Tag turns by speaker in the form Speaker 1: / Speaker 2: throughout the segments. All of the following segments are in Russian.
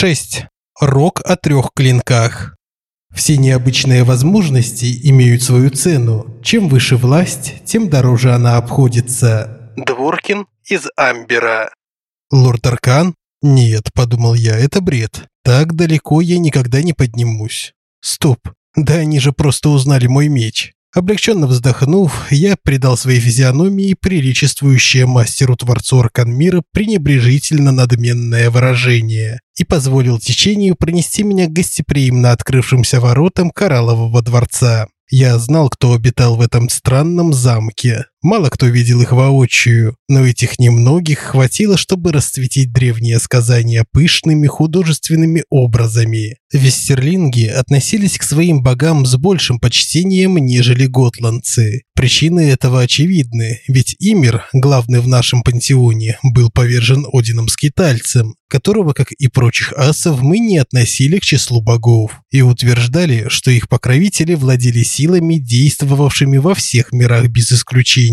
Speaker 1: 6. Рок о трех клинках. Все необычные возможности имеют свою цену. Чем выше власть, тем дороже она обходится. Дворкин из Амбера. Лорд Аркан? Нет, подумал я, это бред. Так далеко я никогда не поднимусь. Стоп. Да они же просто узнали мой меч. Облегченно вздохнув, я придал своей физиономии приличествующее мастеру-творцу Арканмира пренебрежительно надменное выражение и позволил течению пронести меня к гостеприимно открывшимся воротам Кораллового дворца. Я знал, кто обитал в этом странном замке. Мало кто видел их воочию, но этих немногих хватило, чтобы расцветить древние сказания пышными художественными образами. Вестерлинги относились к своим богам с большим почтением, нежели готландцы. Причины этого очевидны, ведь Имир, главный в нашем пантеоне, был повержен Одином Скитальцем, которого, как и прочих асов, мы не относили к числу богов, и утверждали, что их покровители владели силами, действовавшими во всех мирах без исключения.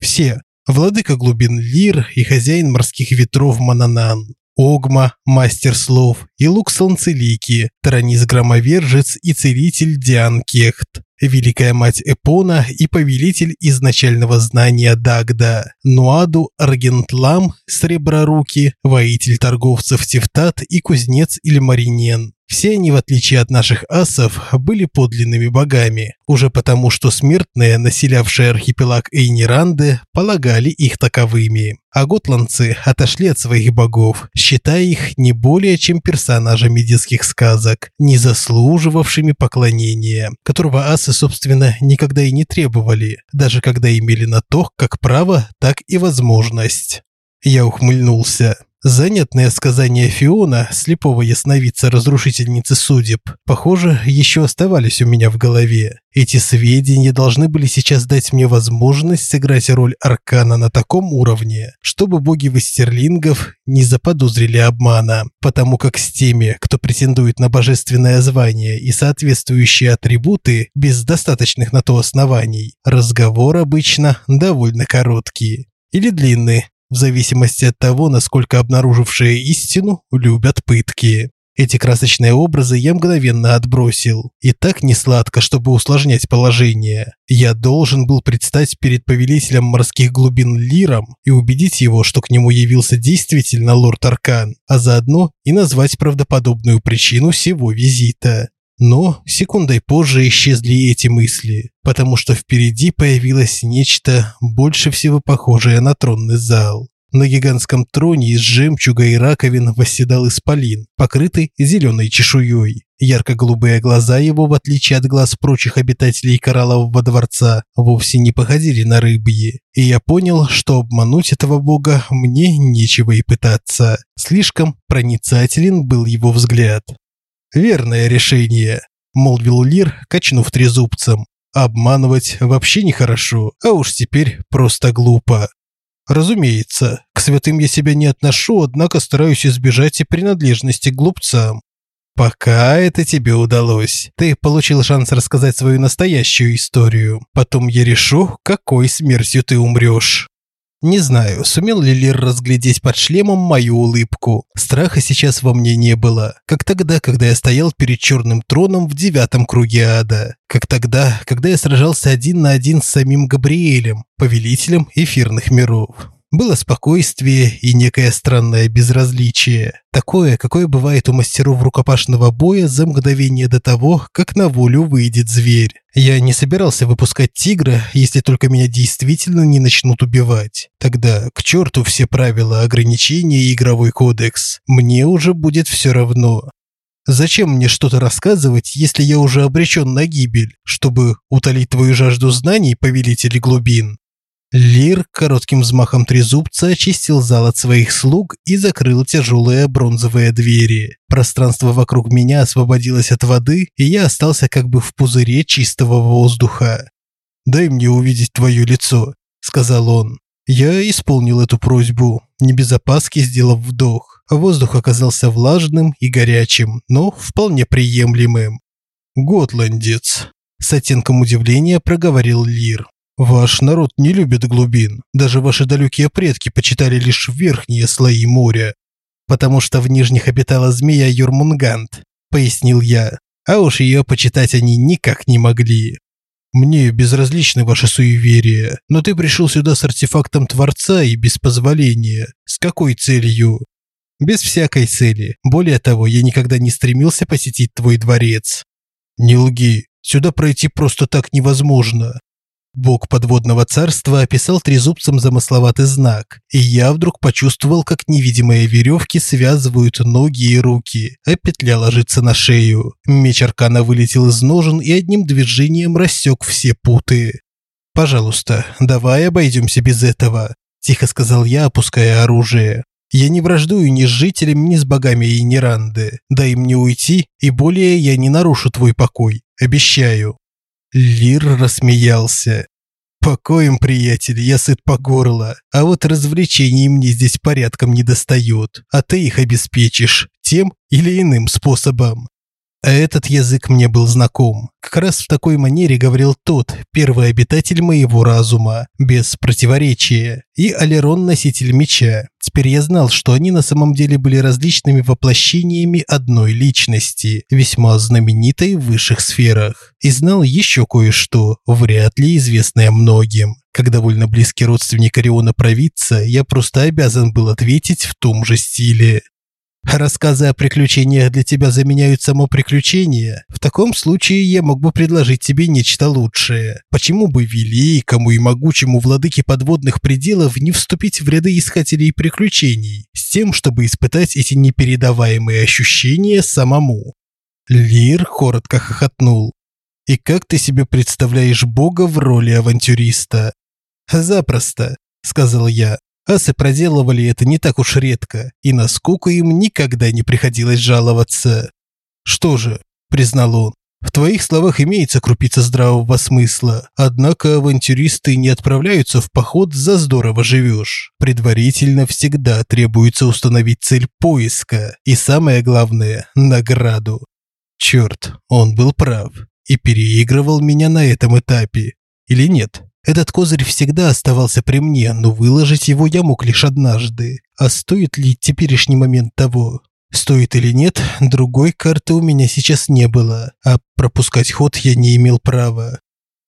Speaker 1: Все – владыка глубин Лир и хозяин морских ветров Мананан. Огма, мастер слов, и лук солнцелики, таранис-громовержец и целитель Диан Кехт, великая мать Эпона и повелитель изначального знания Дагда, Нуаду Аргентлам, Среброруки, воитель торговцев Тевтат и кузнец Ильмаринен. Все они, в отличие от наших асов, были подлинными богами, уже потому, что смертные, населявшие архипелаг Эйниранды, полагали их таковыми. А готландцы отошли от своих богов, считая их не более чем персонажами детских сказок, не заслуживавшими поклонения, которого асы, собственно, никогда и не требовали, даже когда имели на то как право, так и возможность. Я ухмыльнулся. Занятные сказания Фиона, слепого ясновидца разрушительницы судеб, похоже, еще оставались у меня в голове. Эти сведения должны были сейчас дать мне возможность сыграть роль Аркана на таком уровне, чтобы боги Вестерлингов не заподозрили обмана, потому как с теми, кто претендует на божественное звание и соответствующие атрибуты без достаточных на то оснований, разговор обычно довольно короткий или длинный, в зависимости от того, насколько обнаружившие истину любят пытки. Эти красочные образы я мгновенно отбросил. И так не сладко, чтобы усложнять положение. Я должен был предстать перед повелителем морских глубин Лиром и убедить его, что к нему явился действительно лорд Аркан, а заодно и назвать правдоподобную причину всего визита. Но секундой позже исчезли эти мысли, потому что впереди появилось нечто больше всего похожее на тронный зал. На гигантском троне из жемчуга и раковин восседал исполин, покрытый зеленой чешуей. Ярко-голубые глаза его, в отличие от глаз прочих обитателей кораллового дворца, вовсе не походили на рыбьи. И я понял, что обмануть этого бога мне нечего и пытаться. Слишком проницателен был его взгляд. Верное решение, молвил Лир, качнув трезубцем. Обманывать вообще нехорошо, а уж теперь просто глупо. Разумеется, к святым я себя не отношу, однако стараюсь избежать и принадлежности к глупцам. Пока это тебе удалось. Ты получил шанс рассказать свою настоящую историю. Потом я решу, какой смертью ты умрешь. Не знаю, сумел ли Лир разглядеть под шлемом мою улыбку. Страха сейчас во мне не было, как тогда, когда я стоял перед черным троном в девятом круге ада, как тогда, когда я сражался один на один с самим Габриэлем, повелителем эфирных миров. Было спокойствие и некое странное безразличие, такое, какое бывает у мастеров рукопашного боя за мгновение до того, как на волю выйдет зверь. Я не собирался выпускать тигра, если только меня действительно не начнут убивать. Тогда к черту все правила, ограничения и игровой кодекс. Мне уже будет все равно. Зачем мне что-то рассказывать, если я уже обречен на гибель, чтобы утолить твою жажду знаний, повелитель глубин? Лир коротким взмахом трезубца очистил зал от своих слуг и закрыл тяжелые бронзовые двери. Пространство вокруг меня освободилось от воды, и я остался как бы в пузыре чистого воздуха. «Дай мне увидеть твое лицо», – сказал он. Я исполнил эту просьбу, не без опаски сделав вдох. Воздух оказался влажным и горячим, но вполне приемлемым. «Готландец», – с оттенком удивления проговорил Лир. Ваш народ не любит глубин. Даже ваши далекие предки почитали лишь верхние слои моря. потому что в нижних обитала змея Юрмунгант, пояснил я. А уж ее почитать они никак не могли. Мне безразличны ваши суеверия, но ты пришел сюда с артефактом Творца и без позволения. С какой целью? Без всякой цели. Более того, я никогда не стремился посетить твой дворец. Не лги. Сюда пройти просто так невозможно. Бог подводного царства описал трезубцем замысловатый знак, и я вдруг почувствовал, как невидимые веревки связывают ноги и руки, а петля ложится на шею. Меч аркана вылетел из ножен и одним движением рассек все путы. «Пожалуйста, давай обойдемся без этого», – тихо сказал я, опуская оружие. «Я не враждую ни с жителями, ни с богами и Неранды. Дай мне уйти, и более я не нарушу твой покой. Обещаю». Лир рассмеялся. «Покоем, приятель, я сыт по горло, а вот развлечений мне здесь порядком не достает, а ты их обеспечишь тем или иным способом». А этот язык мне был знаком. Как раз в такой манере говорил тот, первый обитатель моего разума, без противоречия, и Алерон носитель меча. Теперь я знал, что они на самом деле были различными воплощениями одной личности, весьма знаменитой в высших сферах. И знал еще кое-что, вряд ли известное многим. Как довольно близкий родственник Ориона провидца, я просто обязан был ответить в том же стиле. Рассказы о приключениях для тебя заменяют само приключение. В таком случае я мог бы предложить тебе нечто лучшее. Почему бы великому и могучему владыке подводных пределов не вступить в ряды искателей приключений, с тем, чтобы испытать эти непередаваемые ощущения самому? Лир коротко хохотнул. И как ты себе представляешь Бога в роли авантюриста? Запросто, сказал я. Асы проделывали это не так уж редко, и на скуку им никогда не приходилось жаловаться. «Что же», – признал он, – «в твоих словах имеется крупица здравого смысла, однако авантюристы не отправляются в поход за здорово живешь. Предварительно всегда требуется установить цель поиска и, самое главное, награду». Черт, он был прав и переигрывал меня на этом этапе. Или нет? Этот козырь всегда оставался при мне, но выложить его я мог лишь однажды. А стоит ли теперешний момент того? Стоит или нет, другой карты у меня сейчас не было, а пропускать ход я не имел права.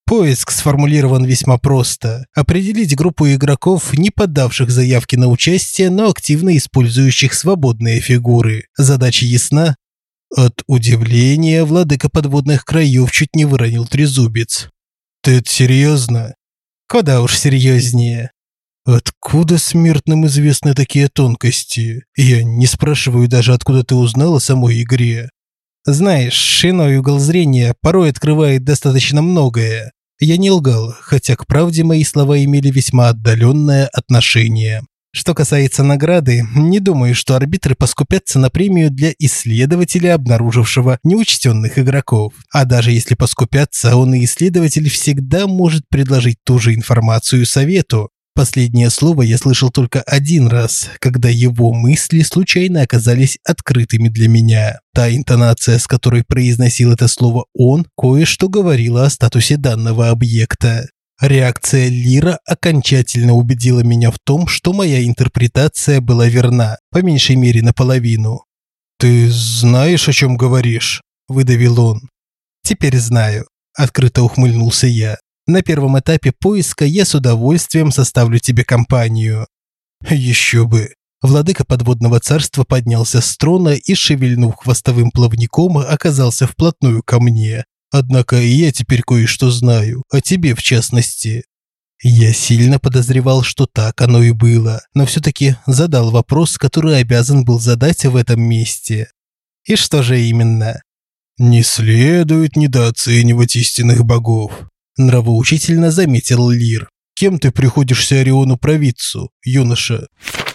Speaker 1: Поиск сформулирован весьма просто. Определить группу игроков, не подавших заявки на участие, но активно использующих свободные фигуры. Задача ясна? От удивления владыка подводных краев чуть не выронил трезубец. «Ты это серьезно?» Куда уж серьезнее. Откуда смертным известны такие тонкости? Я не спрашиваю даже, откуда ты узнал о самой игре. Знаешь, иной угол зрения порой открывает достаточно многое. Я не лгал, хотя к правде мои слова имели весьма отдаленное отношение. Что касается награды, не думаю, что арбитры поскупятся на премию для исследователя, обнаружившего неучтенных игроков. А даже если поскупятся, он и исследователь всегда может предложить ту же информацию совету. Последнее слово я слышал только один раз, когда его мысли случайно оказались открытыми для меня. Та интонация, с которой произносил это слово он, кое-что говорила о статусе данного объекта. Реакция Лира окончательно убедила меня в том, что моя интерпретация была верна, по меньшей мере наполовину. «Ты знаешь, о чем говоришь?» – выдавил он. «Теперь знаю», – открыто ухмыльнулся я. «На первом этапе поиска я с удовольствием составлю тебе компанию». «Еще бы!» Владыка подводного царства поднялся с трона и, шевельнув хвостовым плавником, оказался вплотную ко мне. Однако и я теперь кое-что знаю, о тебе в частности. Я сильно подозревал, что так оно и было, но все-таки задал вопрос, который обязан был задать в этом месте. И что же именно? «Не следует недооценивать истинных богов», – нравоучительно заметил Лир. «Кем ты приходишься Ориону-провидцу, юноша?»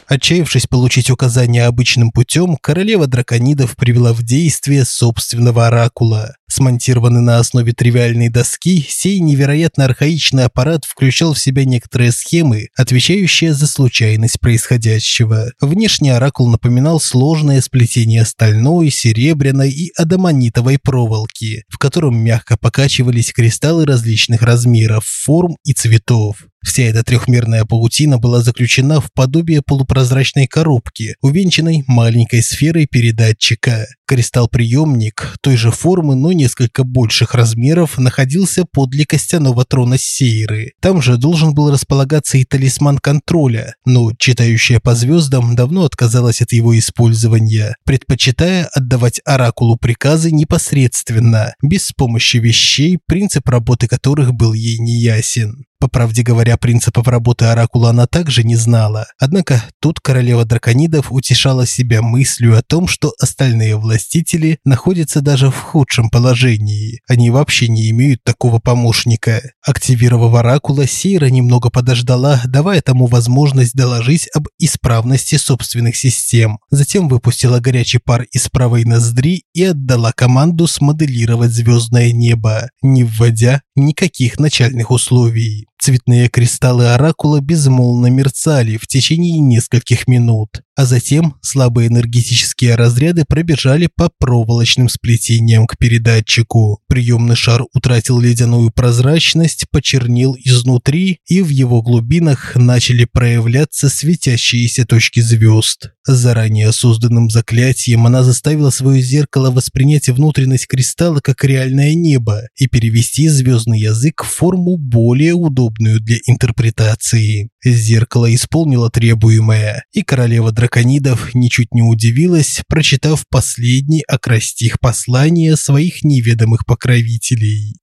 Speaker 1: Отчаявшись получить указания обычным путем, королева драконидов привела в действие собственного оракула. Смонтированный на основе тривиальной доски, сей невероятно архаичный аппарат включал в себя некоторые схемы, отвечающие за случайность происходящего. Внешний оракул напоминал сложное сплетение стальной, серебряной и адамонитовой проволоки, в котором мягко покачивались кристаллы различных размеров, форм и цветов. Вся эта трехмерная паутина была заключена в подобие полупрозрачной коробки, увенчанной маленькой сферой передатчика. Кристалл-приемник той же формы, но несколько больших размеров, находился подле костяного трона Сейры. Там же должен был располагаться и талисман контроля, но читающая по звездам давно отказалась от его использования, предпочитая отдавать оракулу приказы непосредственно, без помощи вещей, принцип работы которых был ей неясен. По правде говоря, принципов работы оракула она также не знала. Однако тут королева драконидов утешала себя мыслью о том, что остальные властители находятся даже в худшем положении. Они вообще не имеют такого помощника. Активировав оракула, Сейра немного подождала, давая тому возможность доложить об исправности собственных систем. Затем выпустила горячий пар из правой ноздри и отдала команду смоделировать звездное небо, не вводя никаких начальных условий. Цветные кристаллы оракула безмолвно мерцали в течение нескольких минут а затем слабые энергетические разряды пробежали по проволочным сплетениям к передатчику. Приемный шар утратил ледяную прозрачность, почернел изнутри, и в его глубинах начали проявляться светящиеся точки звезд. Заранее созданным заклятием она заставила свое зеркало воспринять внутренность кристалла как реальное небо и перевести звездный язык в форму более удобную для интерпретации. Зеркало исполнило требуемое, и королева драконидов ничуть не удивилась, прочитав последний окрастих послания своих неведомых покровителей.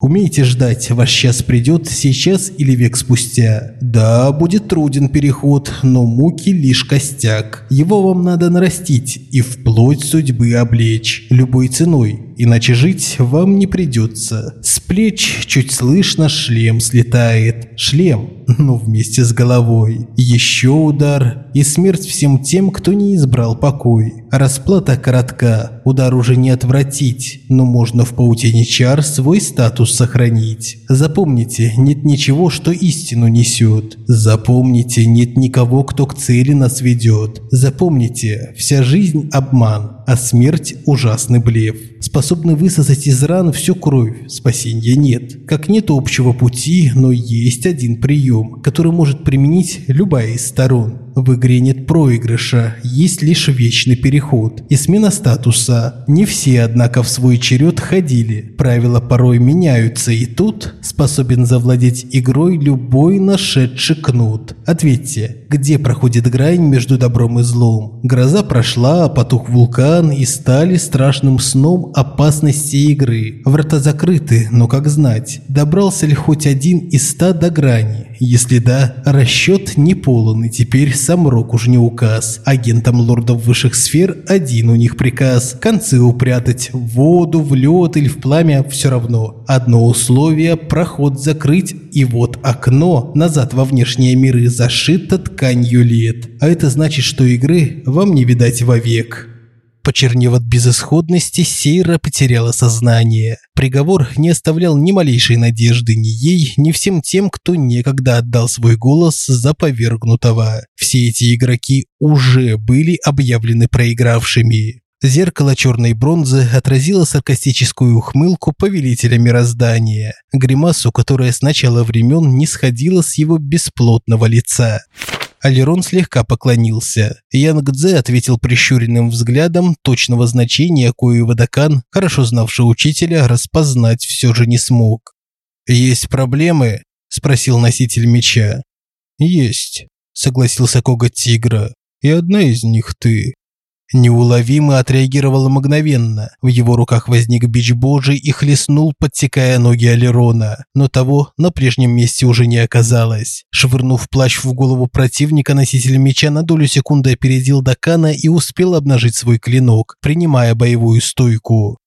Speaker 1: Умейте ждать, ваш час придет сейчас или век спустя. Да, будет труден переход, но муки лишь костяк. Его вам надо нарастить и вплоть судьбы облечь, любой ценой, иначе жить вам не придется. С плеч чуть слышно шлем слетает. Шлем, но вместе с головой. Еще удар и смерть всем тем, кто не избрал покой. Расплата коротка, удар уже не отвратить, но можно в паутине чар свой статус сохранить. Запомните, нет ничего, что истину несет. Запомните, нет никого, кто к цели нас ведет. Запомните, вся жизнь – обман, а смерть – ужасный блеф. Способны высосать из ран всю кровь, спасения нет. Как нет общего пути, но есть один прием, который может применить любая из сторон. В игре нет проигрыша, есть лишь вечный переход и смена статуса. Не все, однако, в свой черед ходили. Правила порой меняются, и тут способен завладеть игрой любой нашедший кнут. Ответьте, где проходит грань между добром и злом? Гроза прошла, потух вулкан и стали страшным сном опасности игры. Врата закрыты, но как знать, добрался ли хоть один из ста до грани? Если да, расчет не полон, и теперь сам Рок уж не указ. Агентам лордов высших сфер один у них приказ. Концы упрятать воду, в лед или в пламя все равно. Одно условие – проход закрыть, и вот окно назад во внешние миры зашито тканью лет. А это значит, что игры вам не видать вовек. Почернев от безысходности, Сейра потеряла сознание. Приговор не оставлял ни малейшей надежды ни ей, ни всем тем, кто некогда отдал свой голос за повергнутого. Все эти игроки уже были объявлены проигравшими. Зеркало черной бронзы отразило саркастическую ухмылку повелителя мироздания, гримасу, которая с начала времен не сходила с его бесплотного лица. Алерон слегка поклонился. Янг Цзэ ответил прищуренным взглядом точного значения, кое Вадакан, хорошо знавший учителя, распознать все же не смог. «Есть проблемы?» – спросил носитель меча. «Есть», – согласился коготь тигра. «И одна из них ты». Неуловимо отреагировал мгновенно. В его руках возник бич божий и хлестнул, подсекая ноги Алерона. Но того на прежнем месте уже не оказалось. Швырнув плащ в голову противника, носитель меча на долю секунды опередил Дакана и успел обнажить свой клинок, принимая боевую стойку.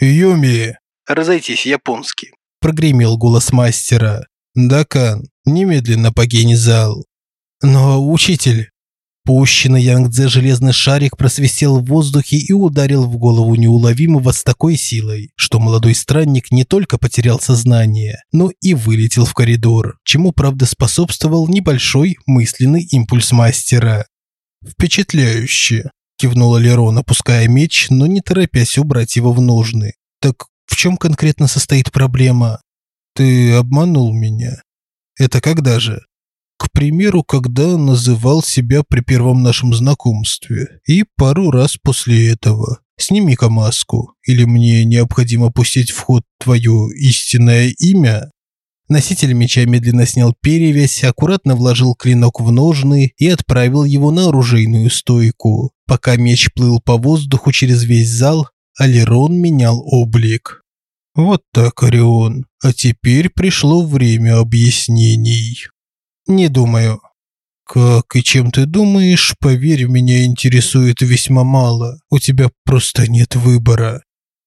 Speaker 1: «Юми!» «Разойтись, японский!» – прогремел голос мастера. «Дакан, немедленно покинь зал!» «Но, учитель...» Пущенный Янгдзе железный шарик просвистел в воздухе и ударил в голову неуловимого с такой силой, что молодой странник не только потерял сознание, но и вылетел в коридор, чему, правда, способствовал небольшой мысленный импульс мастера. «Впечатляюще!» – кивнула Лерон, опуская меч, но не торопясь убрать его в ножны. «Так в чем конкретно состоит проблема?» «Ты обманул меня». «Это когда же?» К примеру, когда называл себя при первом нашем знакомстве. И пару раз после этого. Сними-ка маску, или мне необходимо пустить в ход твое истинное имя. Носитель меча медленно снял перевязь, аккуратно вложил клинок в ножны и отправил его на оружейную стойку. Пока меч плыл по воздуху через весь зал, Алерон менял облик. Вот так, Орион. А теперь пришло время объяснений. Не думаю. Как и чем ты думаешь, поверь, меня интересует весьма мало. У тебя просто нет выбора.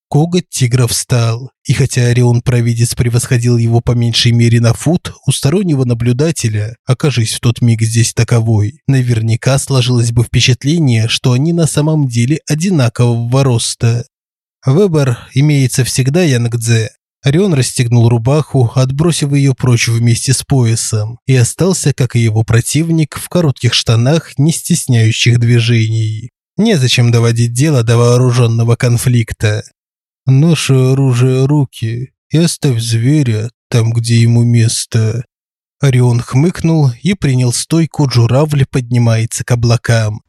Speaker 1: Коготь тигра встал, и хотя Орион-провидец превосходил его по меньшей мере на фут, у стороннего наблюдателя, окажись в тот миг здесь таковой, наверняка сложилось бы впечатление, что они на самом деле одинакового роста. Выбор имеется всегда, Янгдзе, Орион расстегнул рубаху, отбросив ее прочь вместе с поясом, и остался, как и его противник, в коротких штанах, не стесняющих движений. Незачем доводить дело до вооруженного конфликта. Наше оружие руки и оставь зверя там, где ему место. Орион хмыкнул и принял стойку «Журавль поднимается к облакам».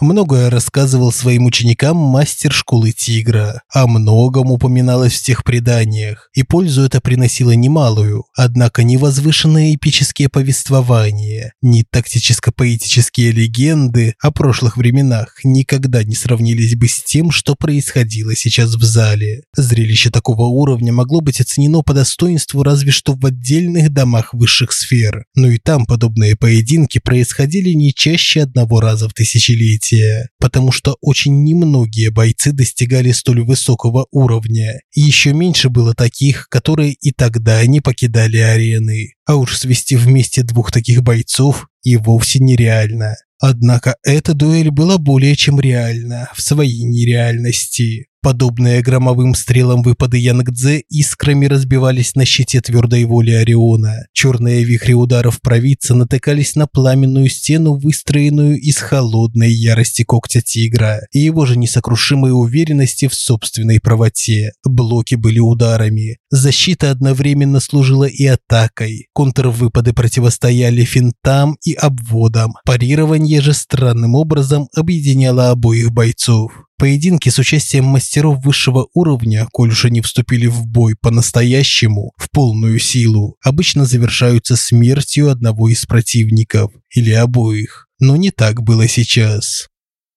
Speaker 1: Многое рассказывал своим ученикам мастер школы Тигра. О многом упоминалось в тех преданиях, и пользу это приносило немалую. Однако ни возвышенные эпические повествования, ни тактическо-поэтические легенды о прошлых временах никогда не сравнились бы с тем, что происходило сейчас в зале. Зрелище такого уровня могло быть оценено по достоинству разве что в отдельных домах высших сфер. Но и там подобные поединки происходили не чаще одного раза в тысячелетие развития, потому что очень немногие бойцы достигали столь высокого уровня, и еще меньше было таких, которые и тогда не покидали арены. А уж свести вместе двух таких бойцов и вовсе нереально. Однако эта дуэль была более чем реальна в своей нереальности. Подобные громовым стрелам выпады Янгдзе искрами разбивались на щите твердой воли Ориона. Черные вихри ударов провидца натыкались на пламенную стену, выстроенную из холодной ярости когтя тигра и его же несокрушимой уверенности в собственной правоте. Блоки были ударами. Защита одновременно служила и атакой. Контрвыпады противостояли финтам и обводам. Парирование же странным образом объединяло обоих бойцов. Поединки с участием мастеров высшего уровня, коль уж они вступили в бой по-настоящему, в полную силу, обычно завершаются смертью одного из противников или обоих. Но не так было сейчас.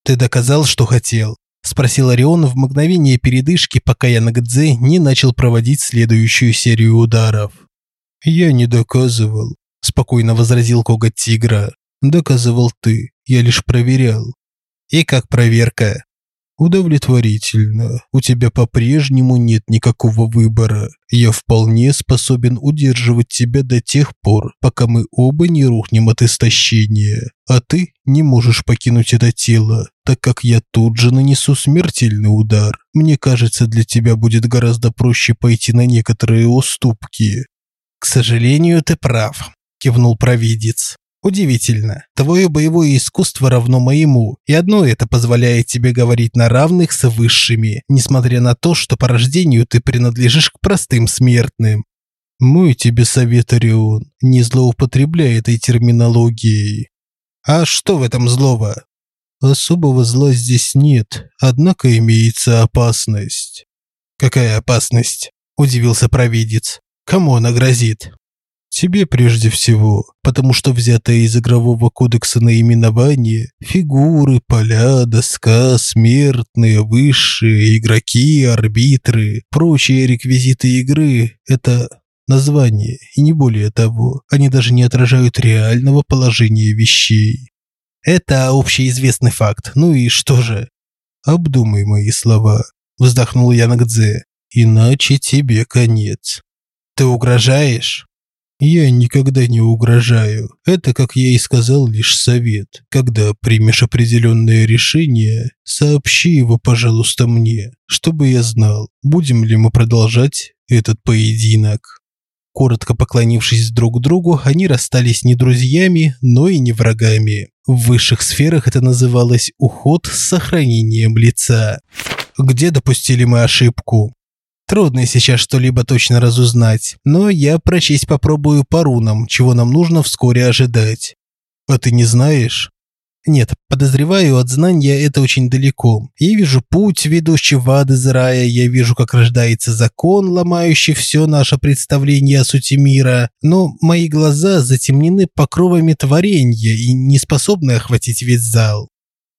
Speaker 1: «Ты доказал, что хотел?» – спросил Орион в мгновение передышки, пока Янагдзе не начал проводить следующую серию ударов. «Я не доказывал», – спокойно возразил коготь тигра. «Доказывал ты, я лишь проверял». «И как проверка?» Удовлетворительно. У тебя по-прежнему нет никакого выбора. Я вполне способен удерживать тебя до тех пор, пока мы оба не рухнем от истощения. А ты не можешь покинуть это тело, так как я тут же нанесу смертельный удар. Мне кажется, для тебя будет гораздо проще пойти на некоторые уступки. К сожалению, ты прав, кивнул провидец. Удивительно. Твое боевое искусство равно моему, и одно это позволяет тебе говорить на равных с высшими, несмотря на то, что по рождению ты принадлежишь к простым смертным. Мой тебе совет, Орион, не злоупотребляй этой терминологией. А что в этом злого? Особого зла здесь нет, однако имеется опасность. Какая опасность? Удивился провидец. Кому она грозит? Тебе прежде всего, потому что взятое из игрового кодекса наименование фигуры, поля, доска, смертные, высшие, игроки, арбитры, прочие реквизиты игры – это название, и не более того. Они даже не отражают реального положения вещей. Это общеизвестный факт. Ну и что же? Обдумай мои слова, вздохнул Янгдзе. Иначе тебе конец. Ты угрожаешь? Я никогда не угрожаю. Это, как я и сказал, лишь совет. Когда примешь определенное решение, сообщи его, пожалуйста, мне, чтобы я знал, будем ли мы продолжать этот поединок. Коротко поклонившись друг другу, они расстались не друзьями, но и не врагами. В высших сферах это называлось уход с сохранением лица. Где допустили мы ошибку? Трудно сейчас что-либо точно разузнать, но я прочесть попробую по рунам, чего нам нужно вскоре ожидать. А ты не знаешь? Нет, подозреваю, от знания это очень далеко. Я вижу путь, ведущий в ад из рая, я вижу, как рождается закон, ломающий все наше представление о сути мира, но мои глаза затемнены покровами творения и не способны охватить весь зал.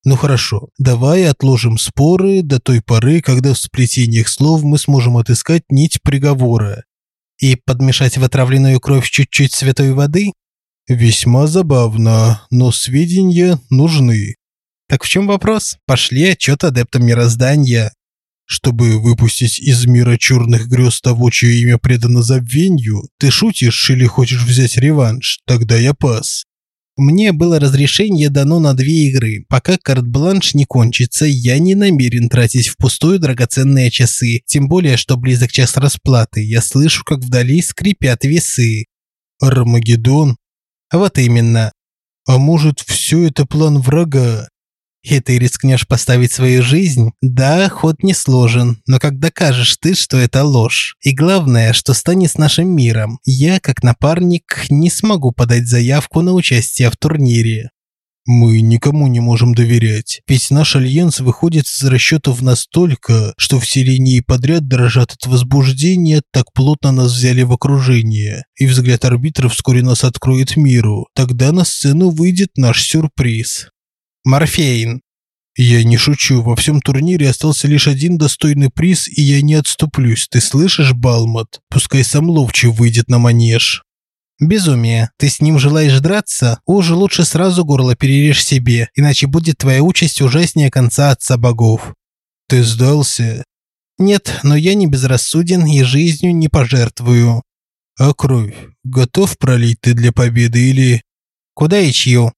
Speaker 1: Ну хорошо, давай отложим споры до той поры, когда в сплетениях слов мы сможем отыскать нить приговора. И подмешать в отравленную кровь чуть-чуть святой воды? Весьма забавно, но сведения нужны. Так в чем вопрос? Пошли отчет адептам мироздания. Чтобы выпустить из мира черных грез того, чье имя предано забвенью, ты шутишь или хочешь взять реванш? Тогда я пас. Мне было разрешение дано на две игры. Пока карт-бланш не кончится, я не намерен тратить впустую драгоценные часы, тем более, что близок час расплаты. Я слышу, как вдали скрипят весы. Армагеддон? Вот именно. А может, все это план врага? И ты рискнешь поставить свою жизнь? Да, ход не сложен, но как докажешь ты, что это ложь? И главное, что станет с нашим миром? Я, как напарник, не смогу подать заявку на участие в турнире. Мы никому не можем доверять, ведь наш альянс выходит из расчетов настолько, что все линии подряд дрожат от возбуждения, так плотно нас взяли в окружение. И взгляд арбитра вскоре нас откроет миру. Тогда на сцену выйдет наш сюрприз. Морфейн. Я не шучу, во всем турнире остался лишь один достойный приз, и я не отступлюсь. Ты слышишь, Балмот? Пускай сам Ловчий выйдет на манеж. Безумие. Ты с ним желаешь драться? Уже лучше сразу горло перережь себе, иначе будет твоя участь ужаснее конца отца богов. Ты сдался? Нет, но я не безрассуден и жизнью не пожертвую. А кровь готов пролить ты для победы или куда и чью?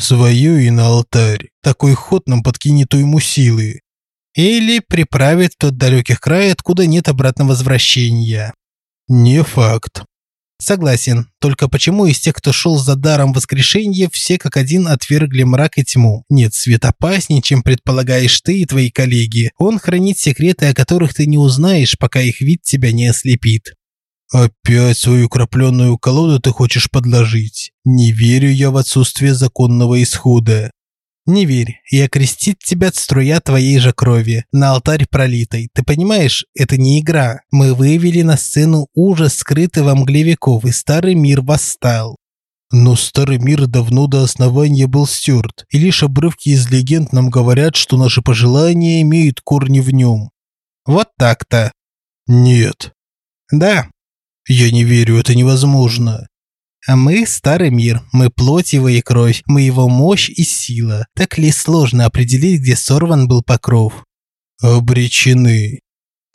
Speaker 1: Свою и на алтарь. Такой ход нам подкинет ему силы. Или приправит тот далеких край, откуда нет обратного возвращения. Не факт. Согласен. Только почему из тех, кто шел за даром воскрешения, все как один отвергли мрак и тьму? Нет, свет опаснее, чем предполагаешь ты и твои коллеги. Он хранит секреты, о которых ты не узнаешь, пока их вид тебя не ослепит. Опять свою крапленную колоду ты хочешь подложить? Не верю я в отсутствие законного исхода. Не верь, и окрестит тебя струя твоей же крови, на алтарь пролитой. Ты понимаешь, это не игра. Мы вывели на сцену ужас, скрытый во мгле веков, и старый мир восстал. Но старый мир давно до основания был стерт, и лишь обрывки из легенд нам говорят, что наши пожелания имеют корни в нем. Вот так-то. Нет. Да, я не верю, это невозможно. А мы – старый мир, мы плоть его и кровь, мы его мощь и сила. Так ли сложно определить, где сорван был покров? Обречены.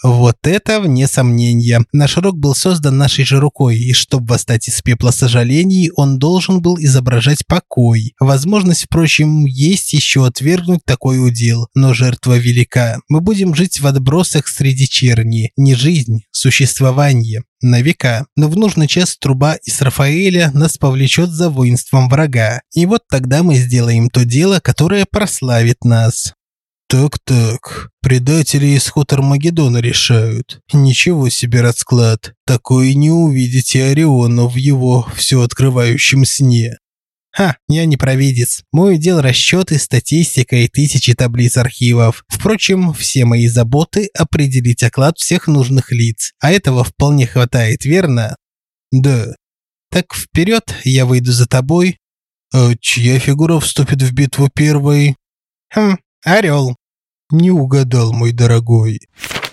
Speaker 1: Вот это вне сомнения. Наш рок был создан нашей же рукой, и чтобы восстать из пепла сожалений, он должен был изображать покой. Возможность, впрочем, есть еще отвергнуть такой удел, но жертва велика. Мы будем жить в отбросах среди черни. Не жизнь, существование. На века. Но в нужный час труба из Рафаэля нас повлечет за воинством врага. И вот тогда мы сделаем то дело, которое прославит нас. Так-так, предатели исход Армагеддона решают. Ничего себе расклад. Такое не увидите Ориона в его все открывающем сне. Ха, я не провидец. Мой дел расчеты, статистика и тысячи таблиц архивов. Впрочем, все мои заботы определить оклад всех нужных лиц. А этого вполне хватает, верно? Да. Так вперед, я выйду за тобой. А чья фигура вступит в битву первой? Хм, Орел. Не угадал, мой дорогой.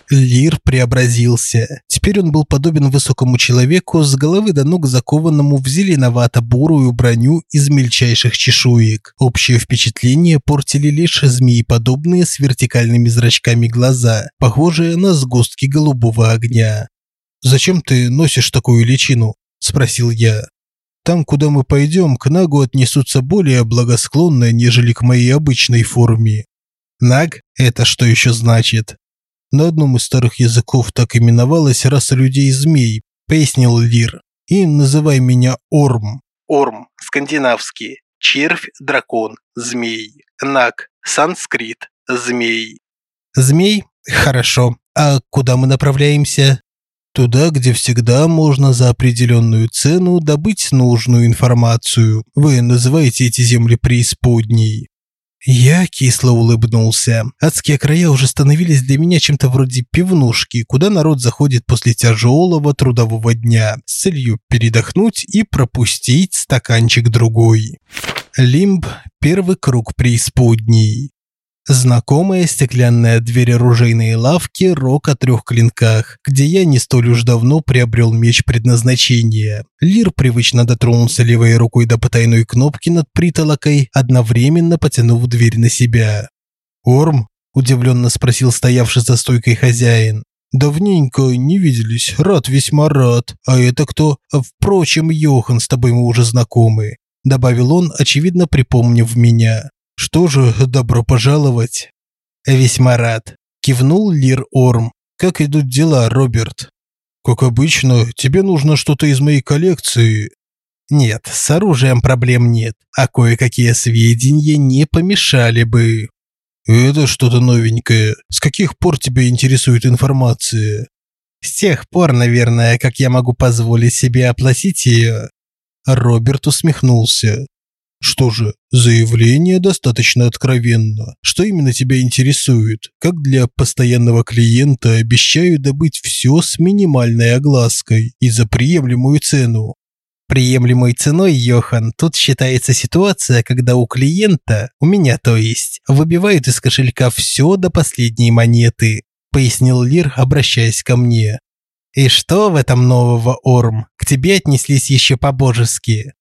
Speaker 1: Лир преобразился. Теперь он был подобен высокому человеку с головы до ног закованному в зеленовато-бурую броню из мельчайших чешуек. Общее впечатление портили лишь змееподобные с вертикальными зрачками глаза, похожие на сгустки голубого огня. «Зачем ты носишь такую личину?» спросил я. Там, куда мы пойдем, к Нагу отнесутся более благосклонно, нежели к моей обычной форме. Наг – это что еще значит? На одном из старых языков так именовалась раса людей-змей, пояснил Лир. И называй меня Орм. Орм – скандинавский. Червь, дракон, змей. Наг – санскрит, змей. Змей? Хорошо. А куда мы направляемся? Туда, где всегда можно за определенную цену добыть нужную информацию. Вы называете эти земли преисподней. Я кисло улыбнулся. Адские края уже становились для меня чем-то вроде пивнушки, куда народ заходит после тяжелого трудового дня с целью передохнуть и пропустить стаканчик другой. Лимб – первый круг преисподней. Знакомая стеклянная дверь оружейной лавки «Рок о трех клинках», где я не столь уж давно приобрел меч предназначения. Лир привычно дотронулся левой рукой до потайной кнопки над притолокой, одновременно потянув дверь на себя. «Орм?» – удивленно спросил стоявший за стойкой хозяин. «Давненько не виделись, рад, весьма рад. А это кто? Впрочем, Йохан, с тобой мы уже знакомы», – добавил он, очевидно припомнив меня. Что же, добро пожаловать. Весьма рад, кивнул Лир Орм. Как идут дела, Роберт? Как обычно, тебе нужно что-то из моей коллекции. Нет, с оружием проблем нет, а кое-какие сведения не помешали бы. Это что-то новенькое. С каких пор тебя интересует информация? С тех пор, наверное, как я могу позволить себе оплатить ее. Роберт усмехнулся. Что же, заявление достаточно откровенно. Что именно тебя интересует? Как для постоянного клиента обещаю добыть все с минимальной оглаской и за приемлемую цену. Приемлемой ценой, Йохан, тут считается ситуация, когда у клиента, у меня то есть, выбивают из кошелька все до последней монеты, пояснил Лир, обращаясь ко мне. И что в этом нового, Орм? К тебе отнеслись еще по-божески.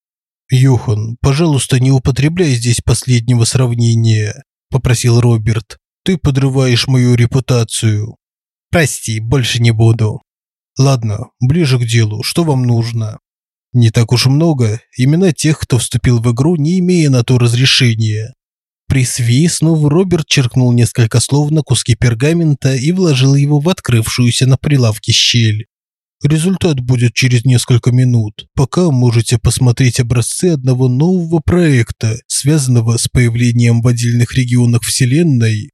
Speaker 1: «Юхан, пожалуйста, не употребляй здесь последнего сравнения», – попросил Роберт. «Ты подрываешь мою репутацию». «Прости, больше не буду». «Ладно, ближе к делу. Что вам нужно?» «Не так уж много. Имена тех, кто вступил в игру, не имея на то разрешения». Присвистнув, Роберт черкнул несколько слов на куски пергамента и вложил его в открывшуюся на прилавке щель. Результат будет через несколько минут. Пока можете посмотреть образцы одного нового проекта, связанного с появлением в отдельных регионах Вселенной.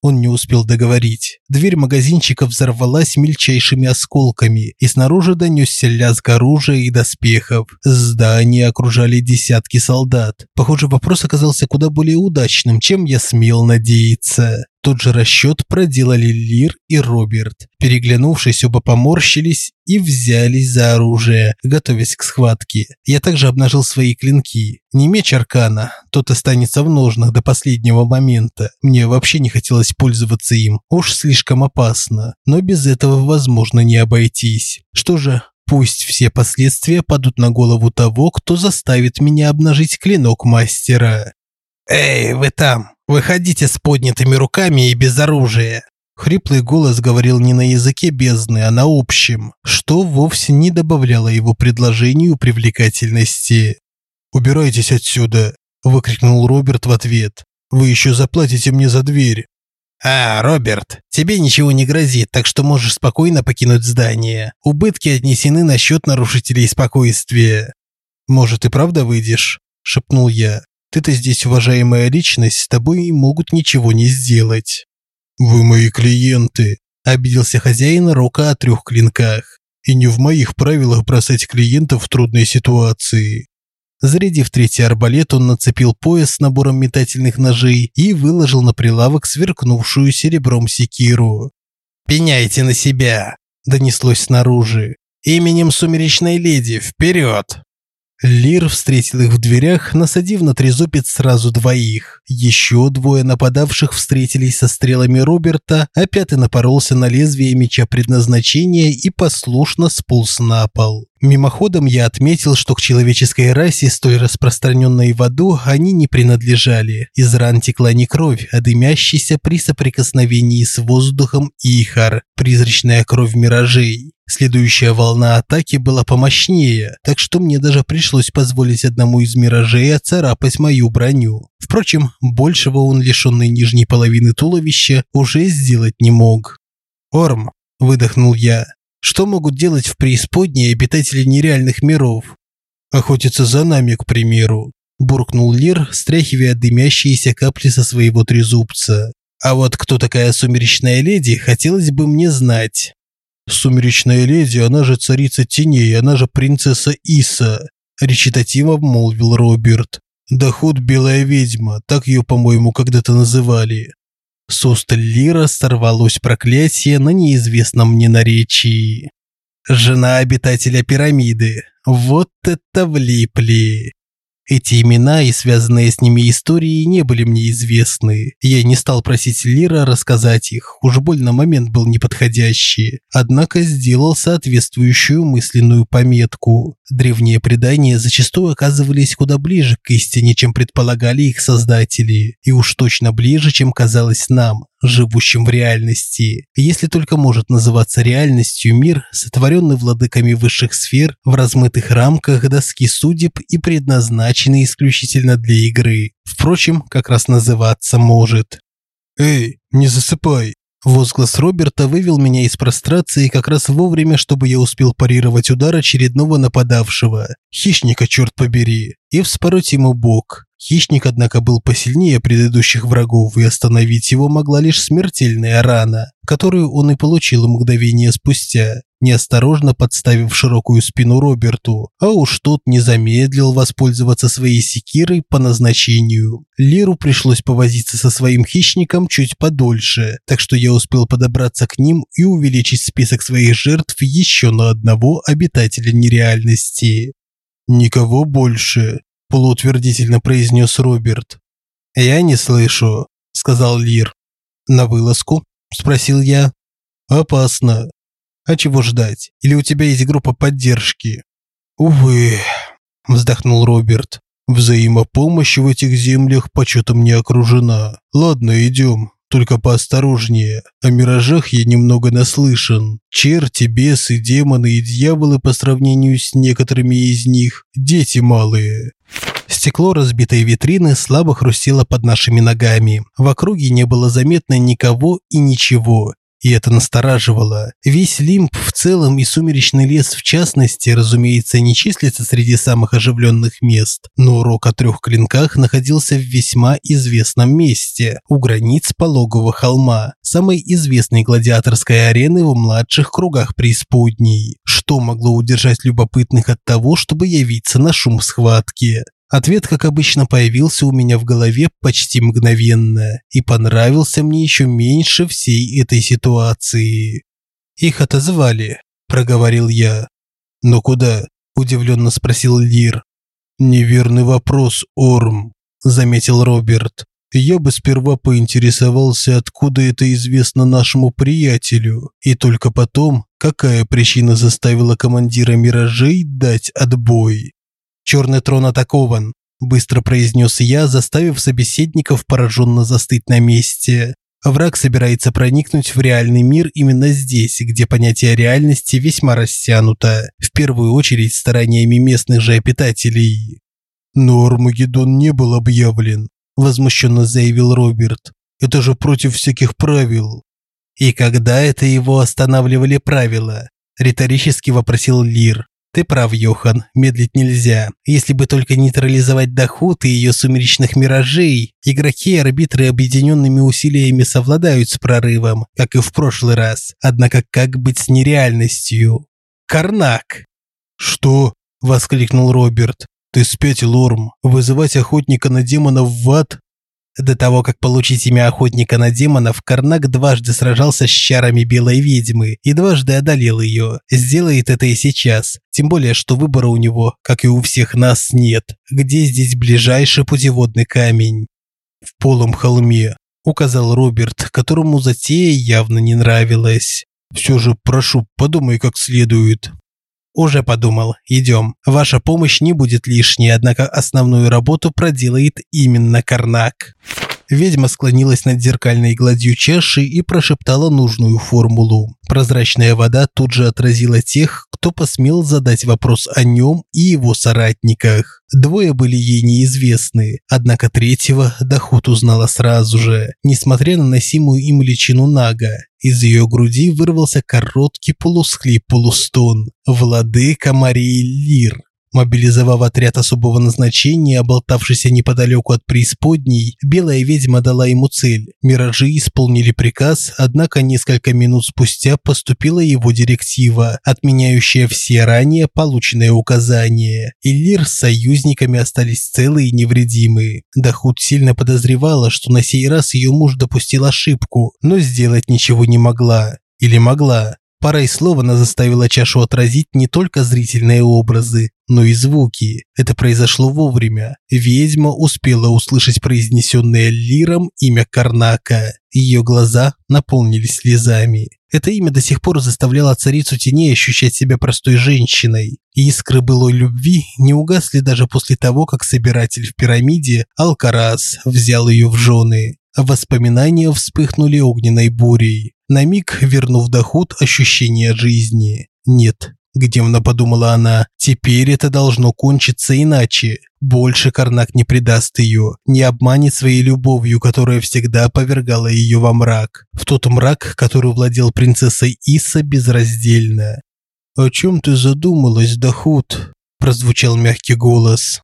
Speaker 1: Он не успел договорить. Дверь магазинчика взорвалась мельчайшими осколками, и снаружи донесся лязг оружия и доспехов. Здание окружали десятки солдат. Похоже, вопрос оказался куда более удачным, чем я смел надеяться. Тот же расчет проделали Лир и Роберт. Переглянувшись, оба поморщились и взялись за оружие, готовясь к схватке. Я также обнажил свои клинки. Не меч Аркана, тот останется в ножнах до последнего момента. Мне вообще не хотелось пользоваться им, уж слишком опасно. Но без этого возможно не обойтись. Что же, пусть все последствия падут на голову того, кто заставит меня обнажить клинок мастера. «Эй, вы там! Выходите с поднятыми руками и без оружия!» Хриплый голос говорил не на языке бездны, а на общем, что вовсе не добавляло его предложению привлекательности. «Убирайтесь отсюда!» – выкрикнул Роберт в ответ. «Вы еще заплатите мне за дверь!» «А, Роберт, тебе ничего не грозит, так что можешь спокойно покинуть здание. Убытки отнесены на счет нарушителей спокойствия». «Может, и правда выйдешь?» – шепнул я. Ты-то здесь уважаемая личность, с тобой могут ничего не сделать. Вы мои клиенты, обиделся хозяин рока о трех клинках. И не в моих правилах бросать клиентов в трудной ситуации. Зарядив третий арбалет, он нацепил пояс с набором метательных ножей и выложил на прилавок сверкнувшую серебром секиру. «Пеняйте на себя!» – донеслось снаружи. «Именем сумеречной леди, вперед!» Лир встретил их в дверях, насадив на трезубец сразу двоих. Еще двое нападавших встретились со стрелами Роберта, а пятый напоролся на лезвие меча предназначения и послушно сполз на пол. Мимоходом я отметил, что к человеческой расе, столь распространенной в аду, они не принадлежали. Из ран текла не кровь, а дымящийся при соприкосновении с воздухом ихар, призрачная кровь миражей. Следующая волна атаки была помощнее, так что мне даже пришлось позволить одному из миражей отцарапать мою броню. Впрочем, большего он, лишенный нижней половины туловища, уже сделать не мог. «Орм», – выдохнул я, – «что могут делать в преисподней обитатели нереальных миров?» «Охотиться за нами, к примеру», – буркнул Лир, стряхивая дымящиеся капли со своего трезубца. «А вот кто такая сумеречная леди, хотелось бы мне знать». «Сумеречная леди, она же царица теней, она же принцесса Иса», – речитативно молвил Роберт. «Доход белая ведьма, так ее, по-моему, когда-то называли». С уст Лира сорвалось проклятие на неизвестном мне наречии. «Жена обитателя пирамиды. Вот это влипли!» Эти имена и связанные с ними истории не были мне известны. Я не стал просить Лира рассказать их, уж больно момент был неподходящий. Однако сделал соответствующую мысленную пометку. Древние предания зачастую оказывались куда ближе к истине, чем предполагали их создатели, и уж точно ближе, чем казалось нам, живущим в реальности. Если только может называться реальностью мир, сотворенный владыками высших сфер в размытых рамках доски судеб и предназначенный исключительно для игры. Впрочем, как раз называться может. «Эй, не засыпай!» Возглас Роберта вывел меня из прострации как раз вовремя, чтобы я успел парировать удар очередного нападавшего. Хищника, черт побери, и вспороть ему бок. Хищник, однако, был посильнее предыдущих врагов, и остановить его могла лишь смертельная рана, которую он и получил мгновение спустя, неосторожно подставив широкую спину Роберту, а уж тот не замедлил воспользоваться своей секирой по назначению. Лиру пришлось повозиться со своим хищником чуть подольше, так что я успел подобраться к ним и увеличить список своих жертв еще на одного обитателя нереальности. «Никого больше», полуутвердительно произнес Роберт. Я не слышу, сказал Лир. На вылазку? спросил я. Опасно. А чего ждать? Или у тебя есть группа поддержки? Увы, вздохнул Роберт. Взаимопомощь в этих землях почетом не окружена. Ладно, идем. Только поосторожнее. О миражах я немного наслышан. Черти, бесы, демоны и дьяволы по сравнению с некоторыми из них – дети малые. Стекло разбитой витрины слабо хрустело под нашими ногами. В округе не было заметно никого и ничего. И это настораживало. Весь Лимб в целом и сумеречный лес в частности, разумеется, не числится среди самых оживленных мест, но урок о трех клинках находился в весьма известном месте, у границ пологого холма, самой известной гладиаторской арены в младших кругах преисподней. Что могло удержать любопытных от того, чтобы явиться на шум схватки? Ответ, как обычно, появился у меня в голове почти мгновенно и понравился мне еще меньше всей этой ситуации. Их отозвали, проговорил я. Но куда? удивленно спросил Лир. Неверный вопрос, Орм, заметил Роберт. Я бы сперва поинтересовался, откуда это известно нашему приятелю, и только потом, какая причина заставила командира Миражей дать отбой. Черный трон атакован», – быстро произнес я, заставив собеседников пораженно застыть на месте. Враг собирается проникнуть в реальный мир именно здесь, где понятие реальности весьма растянуто, в первую очередь стараниями местных же обитателей. «Но Армагеддон не был объявлен», – возмущенно заявил Роберт. «Это же против всяких правил». «И когда это его останавливали правила?» – риторически вопросил Лир. Ты прав, Йохан, медлить нельзя. Если бы только нейтрализовать доход и ее сумеречных миражей, игроки и арбитры объединенными усилиями совладают с прорывом, как и в прошлый раз. Однако как быть с нереальностью? Карнак! Что? воскликнул Роберт. Ты спятил, Орм. Вызывать охотника на демонов в ад? До того, как получить имя охотника на демонов, Карнак дважды сражался с чарами белой ведьмы и дважды одолел ее. Сделает это и сейчас. Тем более, что выбора у него, как и у всех нас, нет. Где здесь ближайший путеводный камень? В полом холме, указал Роберт, которому затея явно не нравилась. Все же, прошу, подумай как следует. Уже подумал. Идем. Ваша помощь не будет лишней, однако основную работу проделает именно Карнак. Ведьма склонилась над зеркальной гладью чаши и прошептала нужную формулу. Прозрачная вода тут же отразила тех, кто посмел задать вопрос о нем и его соратниках. Двое были ей неизвестны, однако третьего доход узнала сразу же, несмотря на носимую им личину Нага. Из ее груди вырвался короткий полусхлип-полустон. «Владыка Марии Лир». Мобилизовав отряд особого назначения, оболтавшийся неподалеку от преисподней, белая ведьма дала ему цель. Миражи исполнили приказ, однако несколько минут спустя поступила его директива, отменяющая все ранее полученные указания. Иллир с союзниками остались целы и невредимы. Дахут сильно подозревала, что на сей раз ее муж допустил ошибку, но сделать ничего не могла. Или могла. Парой слов она заставила чашу отразить не только зрительные образы, но и звуки. Это произошло вовремя. Ведьма успела услышать произнесенное Лиром имя Карнака. Ее глаза наполнились слезами. Это имя до сих пор заставляло царицу теней ощущать себя простой женщиной. Искры былой любви не угасли даже после того, как собиратель в пирамиде Алкарас взял ее в жены. Воспоминания вспыхнули огненной бурей на миг вернув доход ощущения жизни. Нет, гневно подумала она, теперь это должно кончиться иначе. Больше Карнак не предаст ее, не обманет своей любовью, которая всегда повергала ее во мрак. В тот мрак, который владел принцессой Иса безраздельно. «О чем ты задумалась, Дахут?» – прозвучал мягкий голос.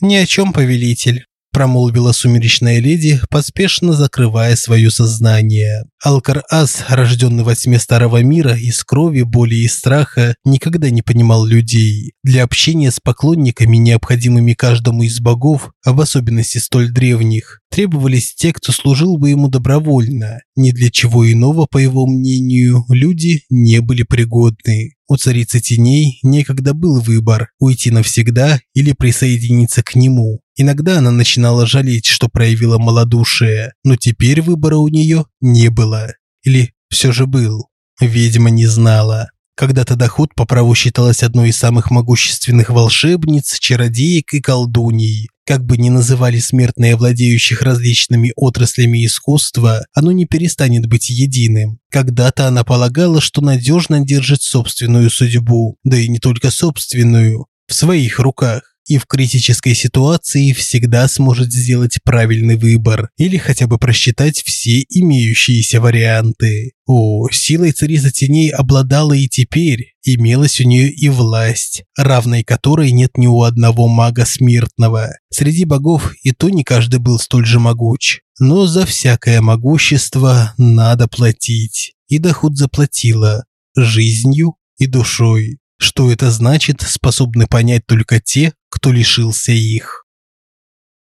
Speaker 1: «Ни о чем, повелитель промолвила сумеречная леди, поспешно закрывая свое сознание. Алкар-Ас, рожденный во тьме старого мира, из крови, боли и страха, никогда не понимал людей. Для общения с поклонниками, необходимыми каждому из богов, а в особенности столь древних, требовались те, кто служил бы ему добровольно. Ни для чего иного, по его мнению, люди не были пригодны. У царицы теней некогда был выбор – уйти навсегда или присоединиться к нему. Иногда она начинала жалеть, что проявила малодушие, но теперь выбора у нее не было. Или все же был. Ведьма не знала. Когда-то Дахут по праву считалась одной из самых могущественных волшебниц, чародеек и колдуней. Как бы ни называли смертные владеющих различными отраслями искусства, оно не перестанет быть единым. Когда-то она полагала, что надежно держит собственную судьбу, да и не только собственную, в своих руках и в критической ситуации всегда сможет сделать правильный выбор или хотя бы просчитать все имеющиеся варианты. О, силой царица теней обладала и теперь, имелась у нее и власть, равной которой нет ни у одного мага смертного. Среди богов и то не каждый был столь же могуч. Но за всякое могущество надо платить. И доход заплатила жизнью и душой. Что это значит, способны понять только те, кто лишился их.